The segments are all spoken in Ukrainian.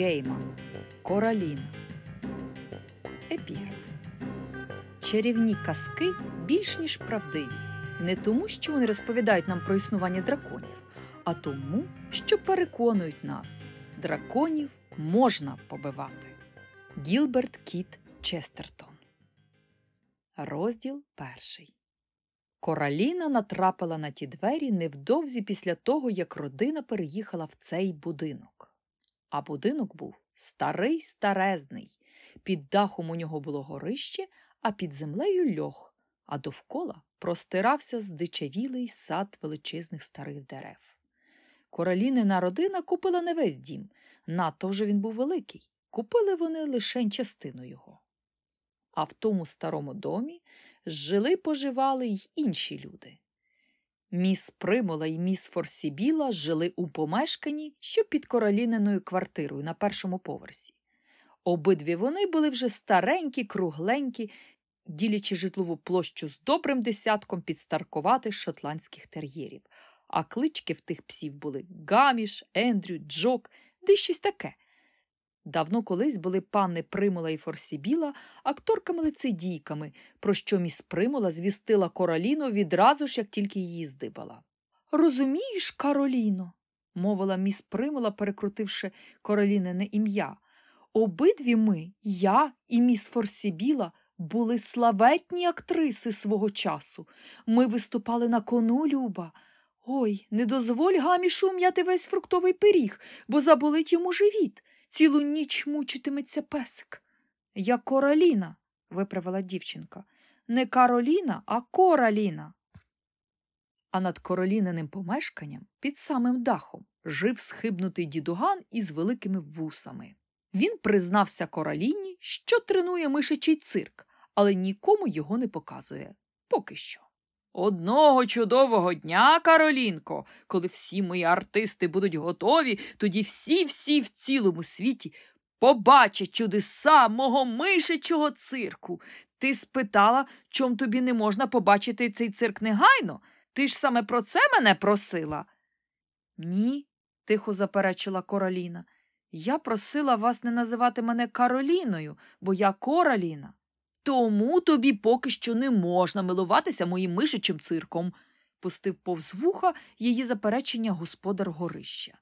Гейман Кораліна. Епіграф. Чарівні казки більш ніж правдиві. Не тому, що вони розповідають нам про існування драконів, а тому, що переконують нас, драконів можна побивати. Гілберт Кіт Честертон. Розділ перший. Кораліна натрапила на ті двері невдовзі після того, як родина переїхала в цей будинок. А будинок був старий старезний. Під дахом у нього було горище, а під землею льох, а довкола простирався здичавілий сад величезних старих дерев. Королінина родина купила не весь дім, надто вже він був великий. Купили вони лише частину його. А в тому старому домі жили поживали й інші люди. Міс Примола і міс Форсібіла жили у помешканні, що під короліниною квартирою на першому поверсі. Обидві вони були вже старенькі, кругленькі, ділячи житлову площу з добрим десятком підстаркуватих шотландських тер'єрів, а клички в тих псів були Гаміш, Ендрю, Джок, де щось таке. Давно колись були панни Примула і Форсібіла акторками-лицедійками, про що міс Примула звістила Короліну відразу ж, як тільки її здибала. Розумієш, Кароліно, мовила міс Примула, перекрутивши Королінине ім'я. Обидві ми, я і міс Форсібіла, були славетні актриси свого часу. Ми виступали на кону, Люба. Ой, не дозволь гамішу м'яти весь фруктовий пиріг, бо заболить йому живіт. Цілу ніч мучитиметься песик. Я Короліна, виправила дівчинка. Не Кароліна, а Кораліна. А над короліниним помешканням під самим дахом жив схибнутий дідуган із великими вусами. Він признався короліні, що тренує мишичий цирк, але нікому його не показує. Поки що. Одного чудового дня, Каролінко, коли всі мої артисти будуть готові, тоді всі-всі в цілому світі побачать чудеса мого мишечого цирку. Ти спитала, чом тобі не можна побачити цей цирк негайно? Ти ж саме про це мене просила? Ні, тихо заперечила Короліна. Я просила вас не називати мене Кароліною, бо я Короліна. Тому тобі поки що не можна милуватися моїм мишичим цирком, пустив повз вуха її заперечення господар горища.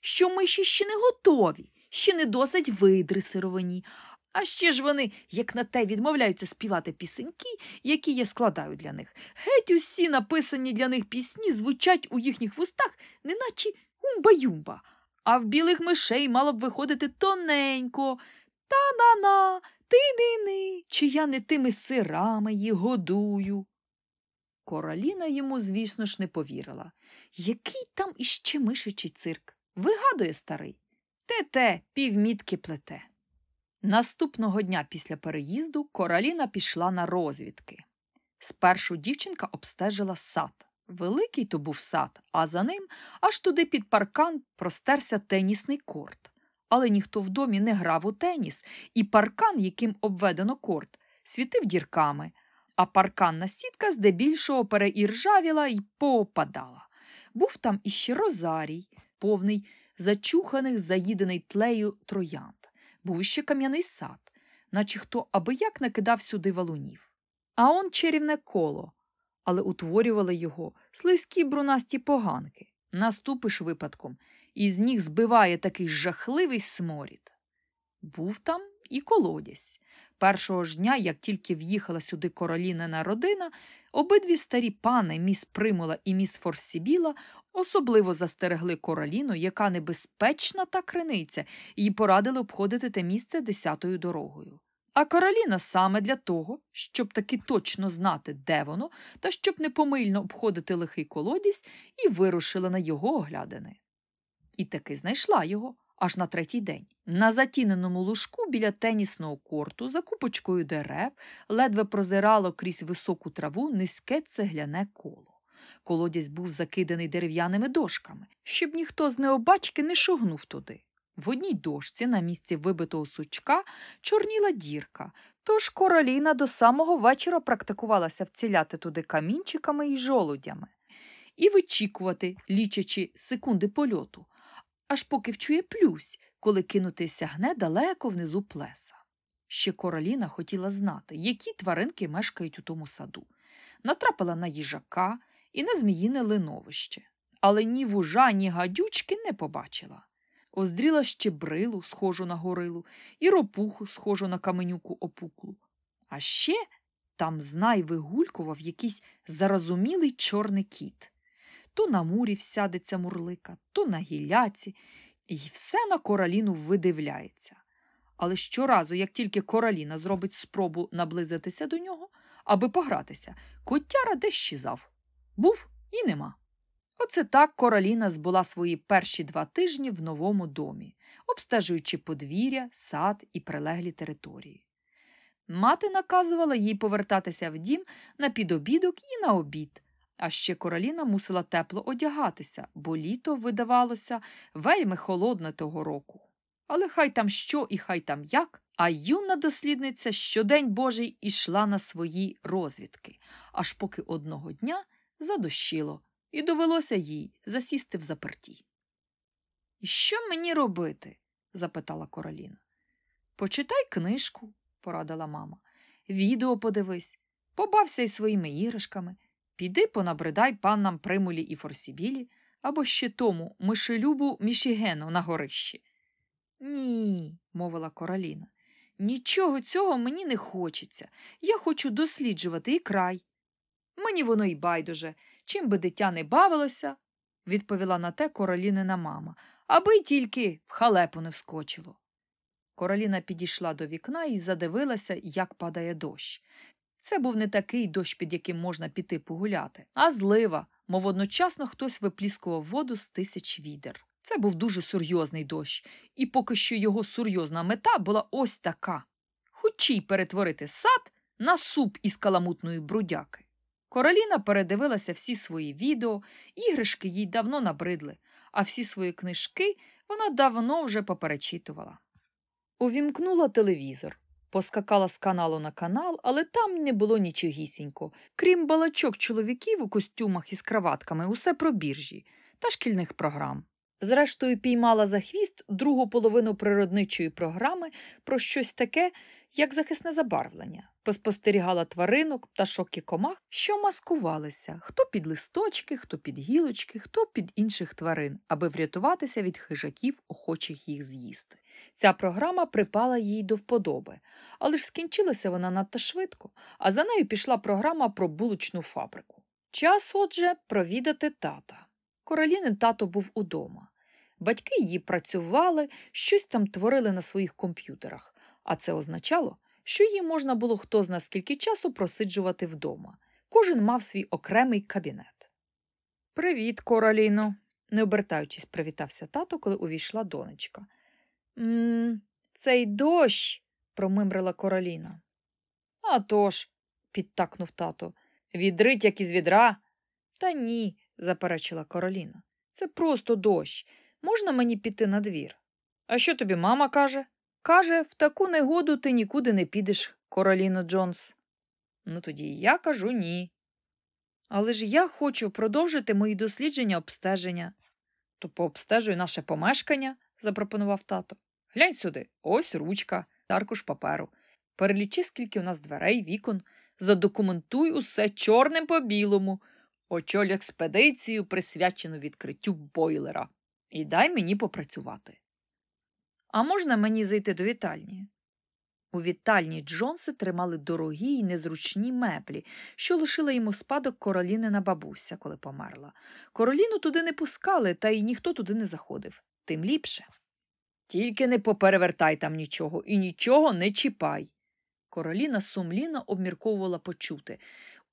Що миші ще не готові, ще не досить видресировані, а ще ж вони, як на те, відмовляються співати пісеньки, які я складаю для них. Геть усі написані для них пісні звучать у їхніх вустах, неначе умба-юмба, а в білих мишей мало б виходити тоненько. Та-на-на, ти-ни-ни, чи я не тими сирами їх годую. Короліна йому, звісно ж, не повірила. Який там іще мишичий цирк? Вигадує старий. Те-те, півмітки плете. Наступного дня після переїзду Короліна пішла на розвідки. Спершу дівчинка обстежила сад. Великий то був сад, а за ним аж туди під паркан простерся тенісний корт. Але ніхто в домі не грав у теніс, і паркан, яким обведено корт, світив дірками, а парканна сітка здебільшого переіржавіла й поопадала. Був там іще розарій, повний зачуханих, заїдений тлею троянд. Був іще кам'яний сад, наче хто аби як накидав сюди валунів. А он чарівне коло, але утворювали його слизькі брунасті поганки. Наступиш випадком, і з ніг збиває такий жахливий сморід. Був там і колодязь. Першого ж дня, як тільки в'їхала сюди королінина родина, обидві старі пани, міс Примула і міс Форсібіла, особливо застерегли короліну, яка небезпечна та криниця, і порадили обходити те місце десятою дорогою. А Кароліна саме для того, щоб таки точно знати, де воно, та щоб непомильно обходити лихий колодязь, і вирушила на його оглядини. І таки знайшла його аж на третій день. На затіненому лужку біля тенісного корту, за купочкою дерев, ледве прозирало крізь високу траву низьке цегляне коло. Колодязь був закиданий дерев'яними дошками, щоб ніхто з необачки не шогнув туди. В одній дошці на місці вибитого сучка чорніла дірка, тож короліна до самого вечора практикувалася вціляти туди камінчиками і жолудями і вичікувати, лічачи секунди польоту, аж поки вчує плюсь, коли кинути сягне далеко внизу плеса. Ще Короліна хотіла знати, які тваринки мешкають у тому саду. Натрапила на їжака і на зміїне линовище, але ні вужа, ні гадючки не побачила. Оздріла ще брилу, схожу на горилу, і ропуху, схожу на каменюку опуклу. А ще там знай вигулькував якийсь зарозумілий чорний кіт. То на мурі всядеться мурлика, то на гілляці, і все на короліну видивляється. Але щоразу, як тільки короліна зробить спробу наблизитися до нього, аби погратися, котяра десь щезав. Був і нема. Оце так короліна збула свої перші два тижні в новому домі, обстежуючи подвір'я, сад і прилеглі території. Мати наказувала їй повертатися в дім на підобідок і на обід, а ще короліна мусила тепло одягатися, бо літо видавалося вельми холодне того року. Але хай там що і хай там як, а юна дослідниця щодень божий ішла на свої розвідки, аж поки одного дня задощило, і довелося їй засісти в заперті. Що мені робити? запитала Короліна. Почитай книжку, порадила мама. Відео подивись, побався із своїми іграшками, піди понабридай паннам примулі і форсібілі або ще тому мишелюбу мішігену на горищі. Ні, мовила Короліна, нічого цього мені не хочеться. Я хочу досліджувати і край. Мені воно й байдуже, чим би дитя не бавилося, відповіла на те королінина мама, аби й тільки в халепу не вскочило. Короліна підійшла до вікна і задивилася, як падає дощ. Це був не такий дощ, під яким можна піти погуляти, а злива, мов одночасно хтось випліскував воду з тисяч відер. Це був дуже серйозний дощ, і поки що його серйозна мета була ось така хочій перетворити сад на суп із каламутної брудяки. Короліна передивилася всі свої відео, іграшки їй давно набридли, а всі свої книжки вона давно вже поперечитувала. Увімкнула телевізор, поскакала з каналу на канал, але там не було нічогісінько, крім балачок чоловіків у костюмах із краватками, усе про біржі та шкільних програм. Зрештою, піймала за хвіст другу половину природничої програми про щось таке, як захисне забарвлення, поспостерігала тваринок, пташок і комах, що маскувалися хто під листочки, хто під гілочки, хто під інших тварин, аби врятуватися від хижаків, охочих їх з'їсти. Ця програма припала їй до вподоби, але ж скінчилася вона надто швидко, а за нею пішла програма про булочну фабрику. Час, отже, провідати тата. Королінин тато був удома. Батьки її працювали, щось там творили на своїх комп'ютерах, а це означало, що її можна було хто зна скільки часу просиджувати вдома. Кожен мав свій окремий кабінет. Привіт, Короліно, не обертаючись, привітався тато, коли увійшла донечка. «М-м, Цей дощ, промимрила Короліна. «А тож», – підтакнув тато, відрить, як із відра. Та ні, заперечила Короліна. Це просто дощ. Можна мені піти на двір?» А що тобі мама каже? Каже, в таку негоду ти нікуди не підеш, Короліно Джонс. Ну тоді я кажу ні. Але ж я хочу продовжити мої дослідження обстеження. То пообстежуй наше помешкання, запропонував тато. Глянь сюди, ось ручка, аркуш паперу. Перелічи, скільки у нас дверей, вікон, задокументуй усе чорним по білому, очоль експедицію, присвячену відкриттю бойлера, і дай мені попрацювати. А можна мені зайти до вітальні? У вітальні Джонси тримали дорогі й незручні меблі, що лишила йому спадок королінина бабуся, коли померла. Короліну туди не пускали, та й ніхто туди не заходив, тим ліпше. Тільки не поперевертай там нічого і нічого не чіпай. Короліна сумлінно обмірковувала почути.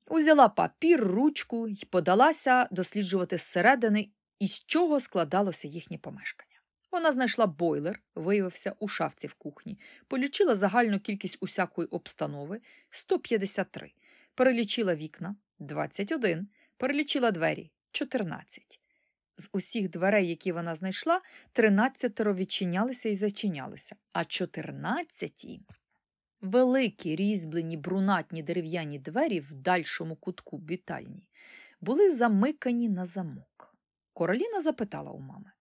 Узяла папір, ручку й подалася досліджувати зсередини, із чого складалося їхнє помешкання. Вона знайшла бойлер, виявився у шафці в кухні, полічила загальну кількість усякої обстанови 153, перелічила вікна 21, перелічила двері 14. З усіх дверей, які вона знайшла, 13 відчинялися і зачинялися, а 14 великі різьблені брунатні дерев'яні двері в дальшому кутку вітальні були замикані на замок. Короліна запитала у мами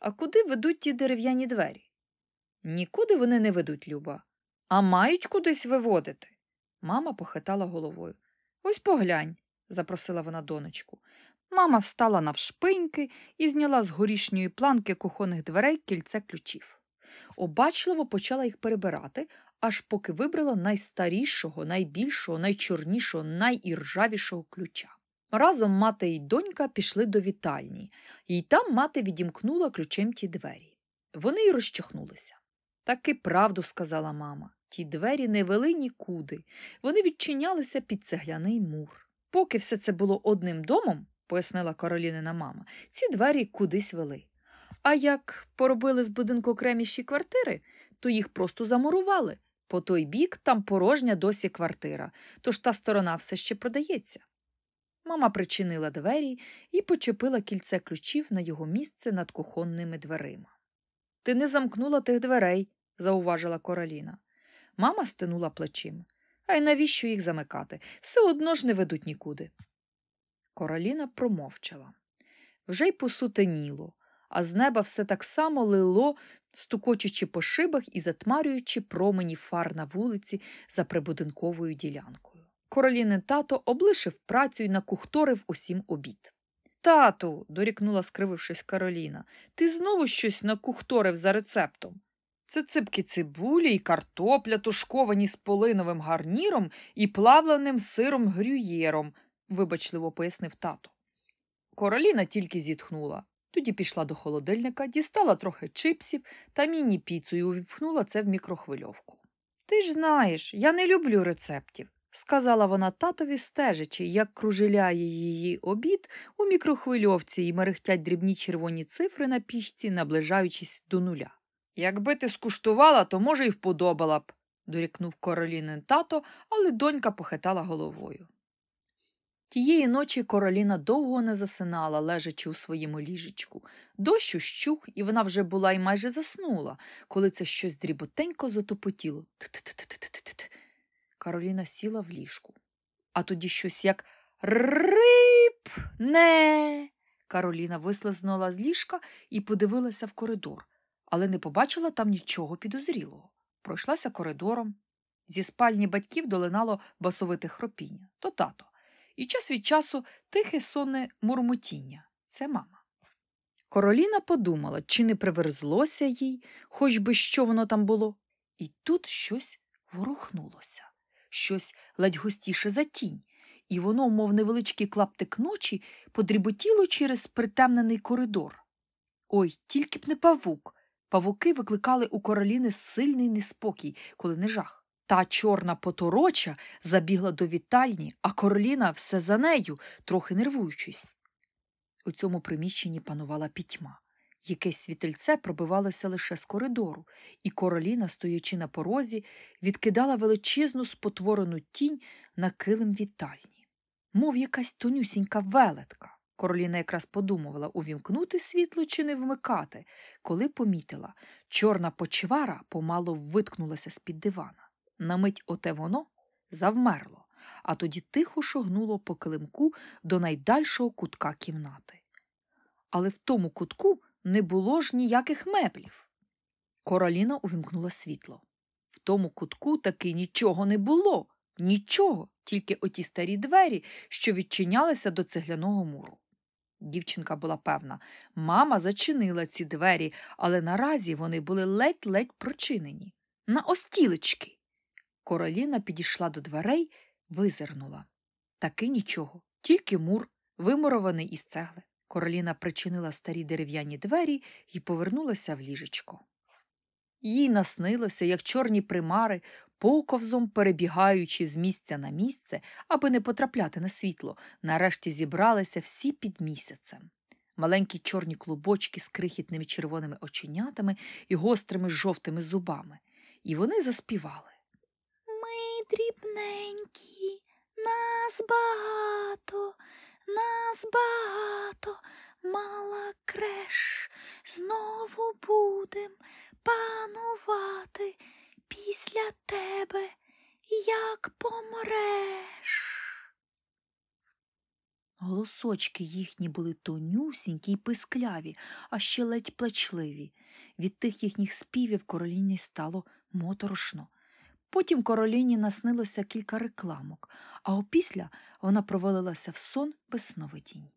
а куди ведуть ті дерев'яні двері? Нікуди вони не ведуть, Люба, а мають кудись виводити. Мама похитала головою. Ось поглянь, запросила вона донечку. Мама встала навшпиньки і зняла з горішньої планки кухонних дверей кільце ключів. Обачливо почала їх перебирати, аж поки вибрала найстарішого, найбільшого, найчорнішого, найіржавішого ключа. Разом мати й донька пішли до вітальні, і там мати відімкнула ключем ті двері. Вони й розчахнулися. Таки правду сказала мама. Ті двері не вели нікуди, вони відчинялися під цегляний мур. Поки все це було одним домом, пояснила Каролінина мама, ці двері кудись вели. А як поробили з будинку окреміші квартири, то їх просто замурували. По той бік там порожня досі квартира, тож та сторона все ще продається. Мама причинила двері і почепила кільце ключів на його місце над кухонними дверима. Ти не замкнула тих дверей, зауважила Короліна. Мама стинула плечима. А й навіщо їх замикати? Все одно ж не ведуть нікуди. Короліна промовчала. Вже й посутеніло, а з неба все так само лило, стукочучи по шибах і затмарюючи промені фар на вулиці за прибудинковою ділянкою. Королінин тато облишив працю і накухторив усім обід. Тату, дорікнула, скривившись Кароліна, ти знову щось накухторив за рецептом. Це ципки цибулі і картопля, тушковані з полиновим гарніром і плавленим сиром грюєром, вибачливо пояснив тато. Короліна тільки зітхнула. Тоді пішла до холодильника, дістала трохи чипсів та міні-піцу і увіпхнула це в мікрохвильовку. Ти ж знаєш, я не люблю рецептів, сказала вона татові, стежачи, як кружеляє її обід у мікрохвильовці і мерехтять дрібні червоні цифри на пічці, наближаючись до нуля. Якби ти скуштувала, то, може, й вподобала б, дорікнув Королінин тато, але донька похитала головою. Тієї ночі Короліна довго не засинала, лежачи у своєму ліжечку. Дощ ущух, і вона вже була й майже заснула, коли це щось дріботенько затопотіло. Т-т-т-т-т-т. Кароліна сіла в ліжку. А тоді щось як рип не. Кароліна вислизнула з ліжка і подивилася в коридор, але не побачила там нічого підозрілого. Пройшлася коридором. Зі спальні батьків долинало басовите хропіння. То тато і час від часу тихе сонне мурмотіння це мама. Короліна подумала, чи не приверзлося їй, хоч би що воно там було, і тут щось ворухнулося, щось ледь густіше за тінь, і воно, мов невеличкий клаптик ночі, подріботіло через притемнений коридор. Ой, тільки б не павук. Павуки викликали у короліни сильний неспокій, коли не жах. Та чорна потороча забігла до вітальні, а короліна все за нею, трохи нервуючись. У цьому приміщенні панувала пітьма. Якесь світильце пробивалося лише з коридору, і короліна, стоячи на порозі, відкидала величезну спотворену тінь на килим вітальні, мов якась тонюсінька велетка. Короліна якраз подумувала, увімкнути світло чи не вмикати, коли помітила, чорна почвара помало виткнулася з-під дивана. На мить оте воно завмерло, а тоді тихо шогнуло по килимку до найдальшого кутка кімнати. Але в тому кутку не було ж ніяких меблів. Короліна увімкнула світло. В тому кутку таки нічого не було, нічого, тільки оті старі двері, що відчинялися до цегляного муру. Дівчинка була певна, мама зачинила ці двері, але наразі вони були ледь-ледь прочинені. На остілечки. Короліна підійшла до дверей, визирнула. Таки нічого, тільки мур, вимурований із цегли. Короліна причинила старі дерев'яні двері і повернулася в ліжечко. Їй наснилося, як чорні примари, поковзом перебігаючи з місця на місце, аби не потрапляти на світло, нарешті зібралися всі під місяцем. Маленькі чорні клубочки з крихітними червоними оченятами і гострими жовтими зубами. І вони заспівали дрібненькі, нас багато, нас багато, мала креш, знову будем панувати після тебе, як помреш. Голосочки їхні були тонюсінькі й пискляві, а ще ледь плачливі. Від тих їхніх співів короліні стало моторошно. Потім короліні наснилося кілька рекламок, а опісля вона провалилася в сон без сновидінь.